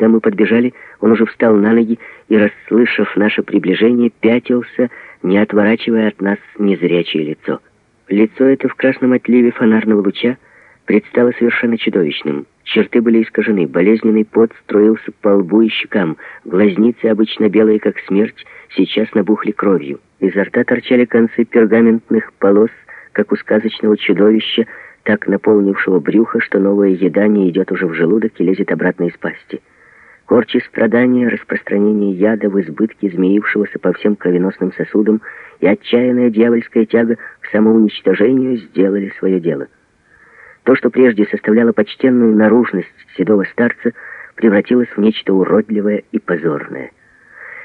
Когда мы подбежали, он уже встал на ноги и, расслышав наше приближение, пятился, не отворачивая от нас незрячее лицо. Лицо это в красном отливе фонарного луча предстало совершенно чудовищным. Черты были искажены, болезненный пот строился по лбу и щекам, глазницы, обычно белые как смерть, сейчас набухли кровью. Изо рта торчали концы пергаментных полос, как у сказочного чудовища, так наполнившего брюхо, что новая еда не идет уже в желудок и лезет обратно из пасти. Корчи страдания, распространение яда в избытке, змеившегося по всем кровеносным сосудам, и отчаянная дьявольская тяга к самоуничтожению сделали свое дело. То, что прежде составляло почтенную наружность седого старца, превратилось в нечто уродливое и позорное.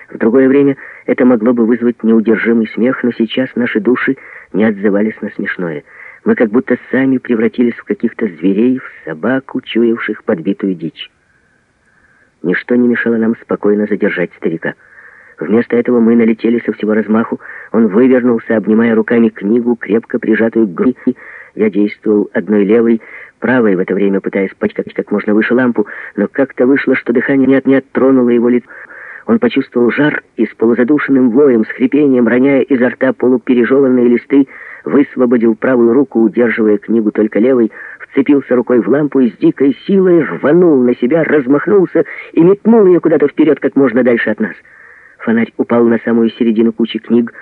В другое время это могло бы вызвать неудержимый смех, но сейчас наши души не отзывались на смешное. Мы как будто сами превратились в каких-то зверей, в собак, учуявших подбитую дичь. Ничто не мешало нам спокойно задержать старика. Вместо этого мы налетели со всего размаху. Он вывернулся, обнимая руками книгу, крепко прижатую к груди. Я действовал одной левой, правой в это время, пытаясь пачкать как можно выше лампу, но как-то вышло, что дыхание не от тронуло его лицо. Он почувствовал жар и с полузадушенным воем, с хрипением, роняя изо рта полупережеванные листы, высвободил правую руку, удерживая книгу только левой, вцепился рукой в лампу и с дикой силой рванул на себя, размахнулся и метнул ее куда-то вперед, как можно дальше от нас. Фонарь упал на самую середину кучи книг,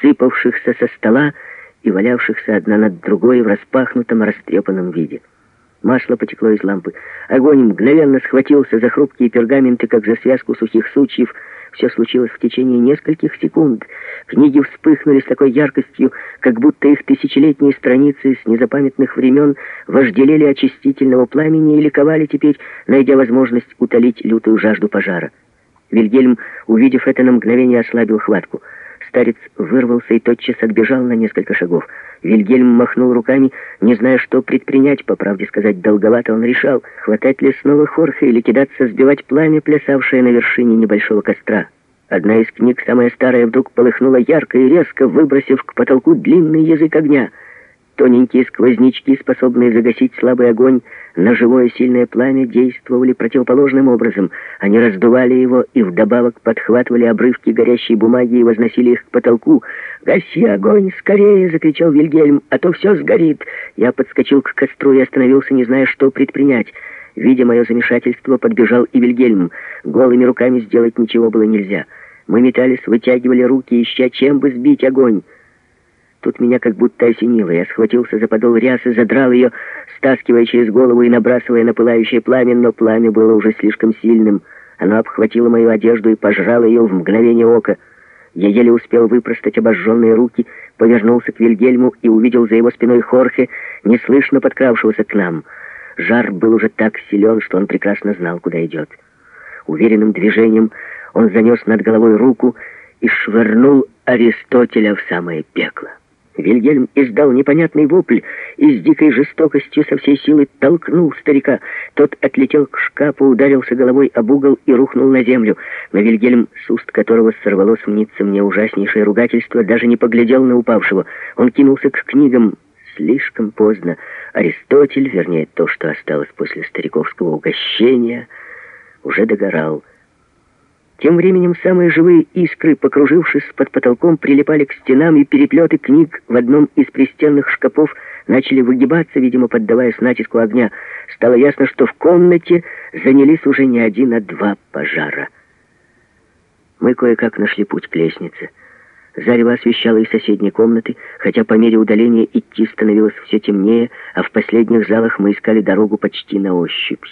сыпавшихся со стола и валявшихся одна над другой в распахнутом, растрепанном виде. Масло потекло из лампы. Огонь мгновенно схватился за хрупкие пергаменты, как за связку сухих сучьев. Все случилось в течение нескольких секунд. Книги вспыхнули с такой яркостью, как будто их тысячелетние страницы с незапамятных времен вожделели очистительного пламени и ликовали теперь, найдя возможность утолить лютую жажду пожара. Вильгельм, увидев это, на мгновение ослабил хватку. Старец вырвался и тотчас отбежал на несколько шагов. Вильгельм махнул руками, не зная, что предпринять. По правде сказать, долговато он решал, хватать ли снова Хорхе или кидаться сбивать пламя, плясавшее на вершине небольшого костра. Одна из книг, самая старая, вдруг полыхнула ярко и резко, выбросив к потолку длинный язык огня — Тоненькие сквознячки, способные загасить слабый огонь, на живое сильное пламя действовали противоположным образом. Они раздували его и вдобавок подхватывали обрывки горящей бумаги и возносили их к потолку. «Гаси огонь! Скорее!» — закричал Вильгельм. «А то все сгорит!» Я подскочил к костру и остановился, не зная, что предпринять. Видя мое замешательство, подбежал и Вильгельм. Голыми руками сделать ничего было нельзя. Мы метались, вытягивали руки, ища чем бы сбить огонь. Тут меня как будто осенило. Я схватился за подол рясы, задрал ее, стаскивая через голову и набрасывая на пылающее пламя, но пламя было уже слишком сильным. Оно обхватило мою одежду и пожрало ее в мгновение ока. Я еле успел выпростать обожженные руки, повернулся к Вильгельму и увидел за его спиной Хорхе, неслышно подкравшегося к нам. Жар был уже так силен, что он прекрасно знал, куда идет. Уверенным движением он занес над головой руку и швырнул Аристотеля в самое пекло. Вильгельм издал непонятный вопль и с дикой жестокостью со всей силы толкнул старика. Тот отлетел к шкафу, ударился головой об угол и рухнул на землю. Но Вильгельм, с уст которого сорвалось мнится мне ужаснейшее ругательство, даже не поглядел на упавшего. Он кинулся к книгам. Слишком поздно. Аристотель, вернее, то, что осталось после стариковского угощения, уже догорал. Тем временем самые живые искры, покружившись под потолком, прилипали к стенам, и переплеты книг в одном из пристенных шкафов начали выгибаться, видимо, поддаваясь натиску огня. Стало ясно, что в комнате занялись уже не один, а два пожара. Мы кое-как нашли путь к лестнице. Зарево освещало и соседние комнаты, хотя по мере удаления идти становилось все темнее, а в последних залах мы искали дорогу почти на ощупь.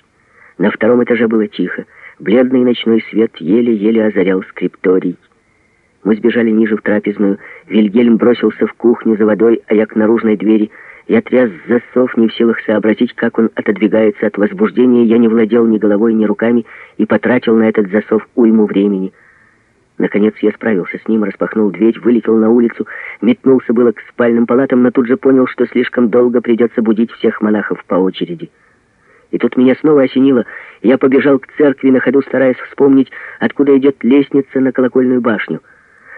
На втором этаже было тихо. Бледный ночной свет еле-еле озарял скрипторий. Мы сбежали ниже в трапезную. Вильгельм бросился в кухню за водой, а я к наружной двери. Я тряс засов, не в силах сообразить, как он отодвигается от возбуждения. Я не владел ни головой, ни руками и потратил на этот засов уйму времени. Наконец я справился с ним, распахнул дверь, вылетел на улицу, метнулся было к спальным палатам, но тут же понял, что слишком долго придется будить всех монахов по очереди. И тут меня снова осенило. Я побежал к церкви, на ходу стараясь вспомнить, откуда идет лестница на колокольную башню.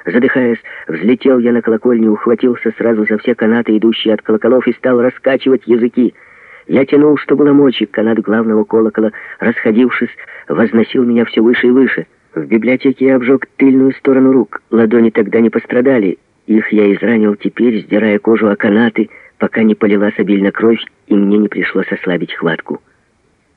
Задыхаясь, взлетел я на колокольню, ухватился сразу за все канаты, идущие от колоколов, и стал раскачивать языки. Я тянул, что было мочи, канат главного колокола, расходившись, возносил меня все выше и выше. В библиотеке я обжег тыльную сторону рук. Ладони тогда не пострадали. Их я изранил теперь, сдирая кожу о канаты, пока не полилась обильно кровь, и мне не пришлось ослабить хватку.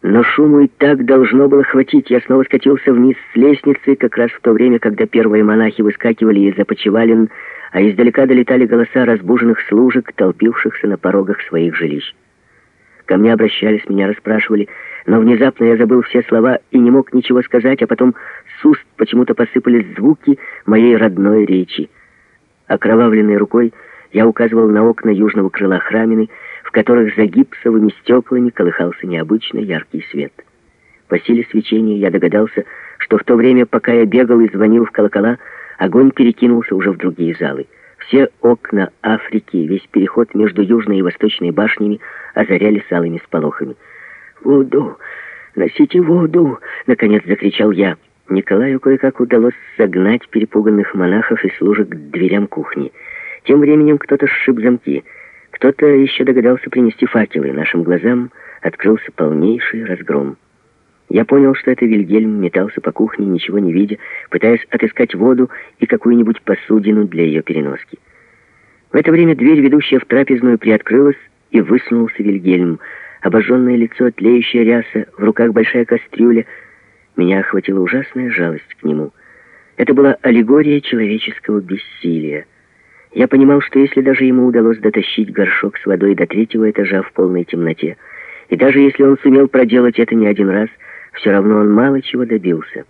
Но шуму и так должно было хватить. Я снова скатился вниз с лестницы, как раз в то время, когда первые монахи выскакивали из опочивалин, а издалека долетали голоса разбуженных служек, толпившихся на порогах своих жилищ. Ко мне обращались, меня расспрашивали, но внезапно я забыл все слова и не мог ничего сказать, а потом с уст почему-то посыпались звуки моей родной речи. Окровавленной рукой я указывал на окна южного крыла храмины, которых за гипсовыми стеклами колыхался необычно яркий свет. По силе свечения я догадался, что в то время, пока я бегал и звонил в колокола, огонь перекинулся уже в другие залы. Все окна Африки, весь переход между южной и восточной башнями озарялись алыми сполохами. «Воду! Носите воду!» — наконец закричал я. Николаю кое-как удалось согнать перепуганных монахов и служек к дверям кухни. Тем временем кто-то сшиб замки. Кто-то еще догадался принести факелы. Нашим глазам открылся полнейший разгром. Я понял, что это Вильгельм метался по кухне, ничего не видя, пытаясь отыскать воду и какую-нибудь посудину для ее переноски. В это время дверь, ведущая в трапезную, приоткрылась, и высунулся Вильгельм. Обожженное лицо, тлеющая ряса, в руках большая кастрюля. Меня охватила ужасная жалость к нему. Это была аллегория человеческого бессилия. Я понимал, что если даже ему удалось дотащить горшок с водой до третьего этажа в полной темноте, и даже если он сумел проделать это не один раз, все равно он мало чего добился.